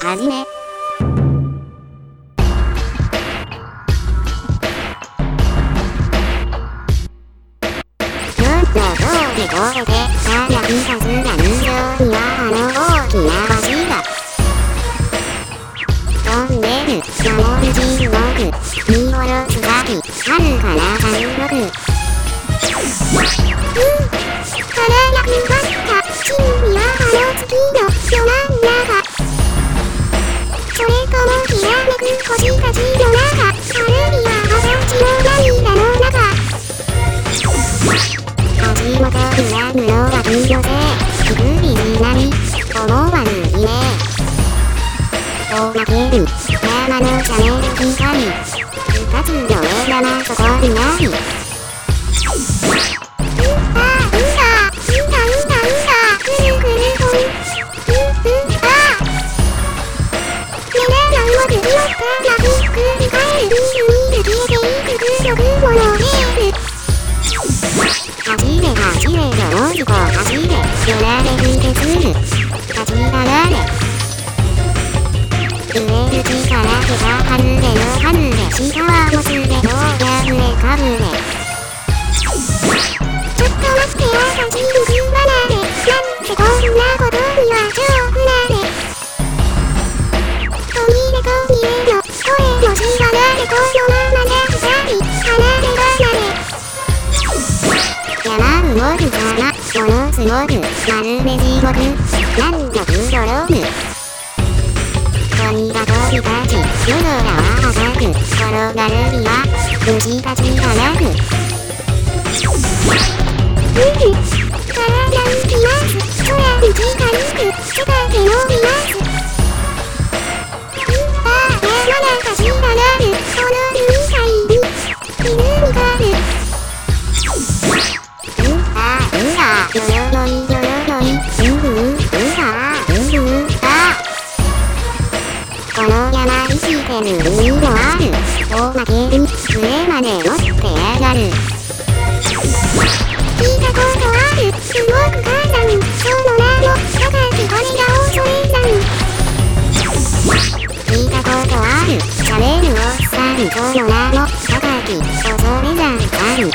はじめ。ずっと通り越えて、ただひたすら人形にはあの大きな橋が。飛んでる、守る地獄、見下ろす先、遥かな山麓。うん、輝くはった、君はあの月のきらめく星たちの中、あるいは朝地の涙の中。足元裏布の脇寄せ、くぐりになり、思わぬ悲鳴。おまける、山の斜面光、二つの目玉そこにあり。ちょっと待ってよ走るく離れなんてこんなことには超不山動くからものすごくまるで地獄何度プロローグ鳥が飛び立ち夜空は浅く転がるには虫たちが鳴くうん体浮きます空に近づく世界で伸びますこの山石て無理もある。おまけに上まで持ってやがる。聞いたことある。すごく母さん。その名も高き谷が恐れさん聞いたことある。しゃべるおっさん。その名も高き恐れさんある